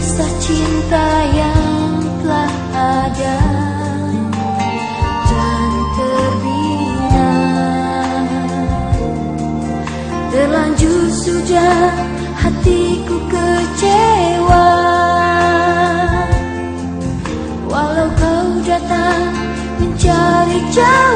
kisah cinta yang telah ada dan terbina. Terlanjur sudah hatiku kecewa. Walau kau datang mencari jalan